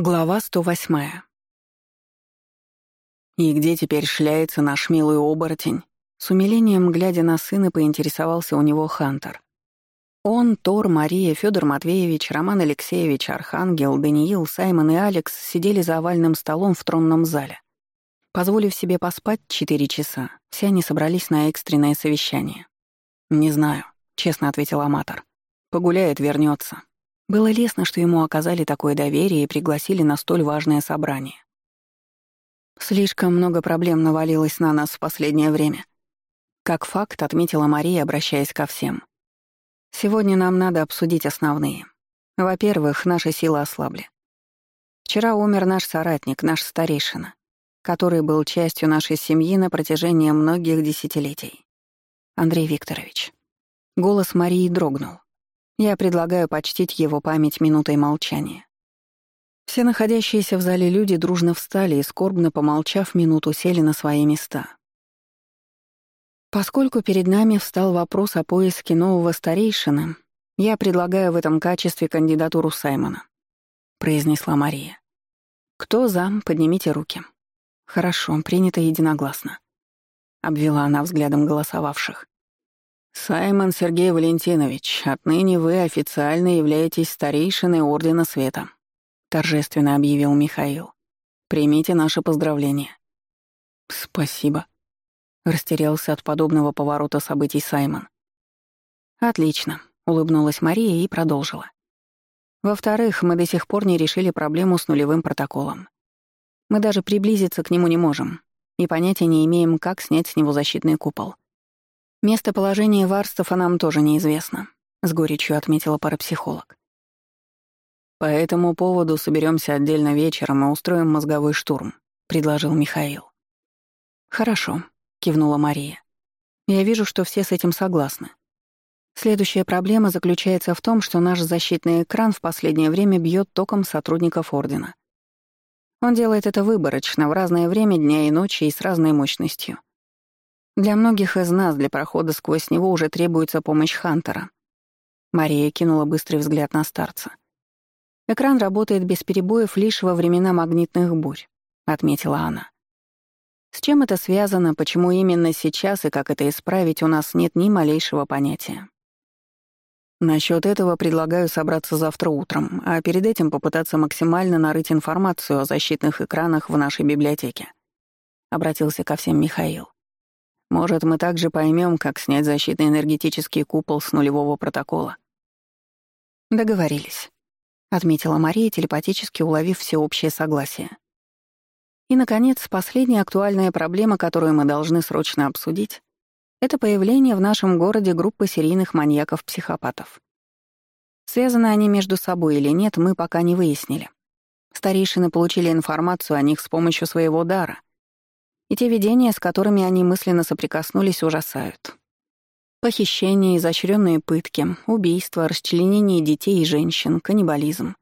Глава 108. «И где теперь шляется наш милый оборотень?» С умилением, глядя на сына, поинтересовался у него Хантер. Он, Тор, Мария, Федор Матвеевич, Роман Алексеевич, Архангел, Даниил, Саймон и Алекс сидели за овальным столом в тронном зале. Позволив себе поспать четыре часа, все они собрались на экстренное совещание. «Не знаю», — честно ответил Аматор. «Погуляет, вернется. Было лестно, что ему оказали такое доверие и пригласили на столь важное собрание. Слишком много проблем навалилось на нас в последнее время. Как факт, отметила Мария, обращаясь ко всем. Сегодня нам надо обсудить основные. Во-первых, наши силы ослабли. Вчера умер наш соратник, наш старейшина, который был частью нашей семьи на протяжении многих десятилетий. Андрей Викторович. Голос Марии дрогнул. Я предлагаю почтить его память минутой молчания. Все находящиеся в зале люди дружно встали и, скорбно помолчав минуту, сели на свои места. Поскольку перед нами встал вопрос о поиске нового старейшины, я предлагаю в этом качестве кандидатуру Саймона, произнесла Мария. Кто за, поднимите руки. Хорошо, принято единогласно. Обвела она взглядом голосовавших. Саймон Сергей Валентинович, отныне вы официально являетесь старейшиной Ордена Света, торжественно объявил Михаил. Примите наше поздравление. Спасибо. Растерялся от подобного поворота событий Саймон. Отлично, улыбнулась Мария и продолжила. Во-вторых, мы до сих пор не решили проблему с нулевым протоколом. Мы даже приблизиться к нему не можем и понятия не имеем, как снять с него защитный купол — Местоположение Варстафа нам тоже неизвестно, с горечью отметила парапсихолог. По этому поводу соберемся отдельно вечером и устроим мозговой штурм, предложил Михаил. Хорошо, кивнула Мария. Я вижу, что все с этим согласны. Следующая проблема заключается в том, что наш защитный экран в последнее время бьет током сотрудников Ордена. Он делает это выборочно, в разное время дня и ночи и с разной мощностью. Для многих из нас, для прохода сквозь него уже требуется помощь Хантера. Мария кинула быстрый взгляд на старца. «Экран работает без перебоев лишь во времена магнитных бурь», — отметила она. С чем это связано, почему именно сейчас и как это исправить, у нас нет ни малейшего понятия. Насчет этого предлагаю собраться завтра утром, а перед этим попытаться максимально нарыть информацию о защитных экранах в нашей библиотеке. Обратился ко всем Михаил. Может, мы также поймем, как снять защитный энергетический купол с нулевого протокола. Договорились, отметила Мария, телепатически уловив всеобщее согласие. И, наконец, последняя актуальная проблема, которую мы должны срочно обсудить, это появление в нашем городе группы серийных маньяков-психопатов. Связаны они между собой или нет, мы пока не выяснили. Старейшины получили информацию о них с помощью своего дара, и те видения, с которыми они мысленно соприкоснулись, ужасают. похищения, изощренные пытки, убийства, расчленение детей и женщин, каннибализм.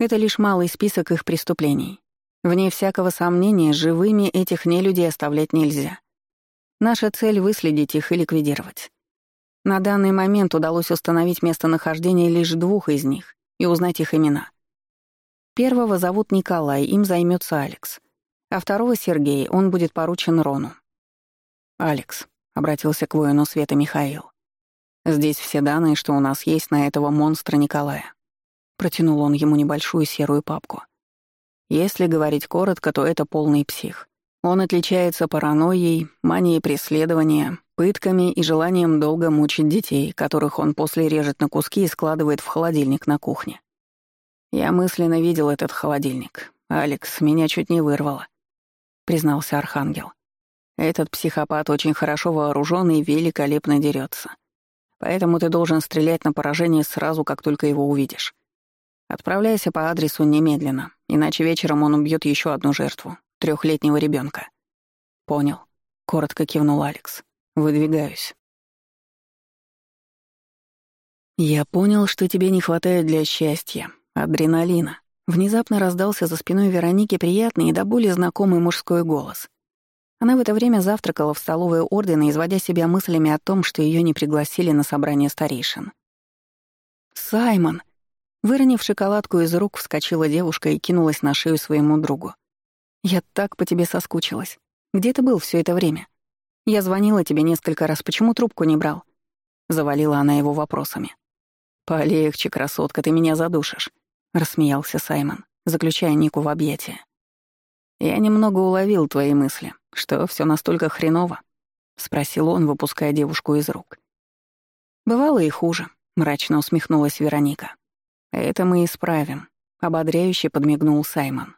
Это лишь малый список их преступлений. Вне всякого сомнения, живыми этих нелюдей оставлять нельзя. Наша цель — выследить их и ликвидировать. На данный момент удалось установить местонахождение лишь двух из них и узнать их имена. Первого зовут Николай, им займется Алекс — а второго — Сергей, он будет поручен Рону. «Алекс», — обратился к воину Света Михаил, — «здесь все данные, что у нас есть на этого монстра Николая». Протянул он ему небольшую серую папку. Если говорить коротко, то это полный псих. Он отличается паранойей, манией преследования, пытками и желанием долго мучить детей, которых он после режет на куски и складывает в холодильник на кухне. Я мысленно видел этот холодильник. Алекс меня чуть не вырвало признался Архангел. «Этот психопат очень хорошо вооружен и великолепно дерется. Поэтому ты должен стрелять на поражение сразу, как только его увидишь. Отправляйся по адресу немедленно, иначе вечером он убьет еще одну жертву, трехлетнего ребенка. «Понял», — коротко кивнул Алекс. «Выдвигаюсь». «Я понял, что тебе не хватает для счастья адреналина», Внезапно раздался за спиной Вероники приятный и до боли знакомый мужской голос. Она в это время завтракала в столовой ордена, изводя себя мыслями о том, что ее не пригласили на собрание старейшин. «Саймон!» Выронив шоколадку из рук, вскочила девушка и кинулась на шею своему другу. «Я так по тебе соскучилась. Где ты был все это время? Я звонила тебе несколько раз, почему трубку не брал?» Завалила она его вопросами. «Полегче, красотка, ты меня задушишь. — рассмеялся Саймон, заключая Нику в объятия. «Я немного уловил твои мысли, что все настолько хреново», — спросил он, выпуская девушку из рук. «Бывало и хуже», — мрачно усмехнулась Вероника. «Это мы исправим», — ободряюще подмигнул Саймон.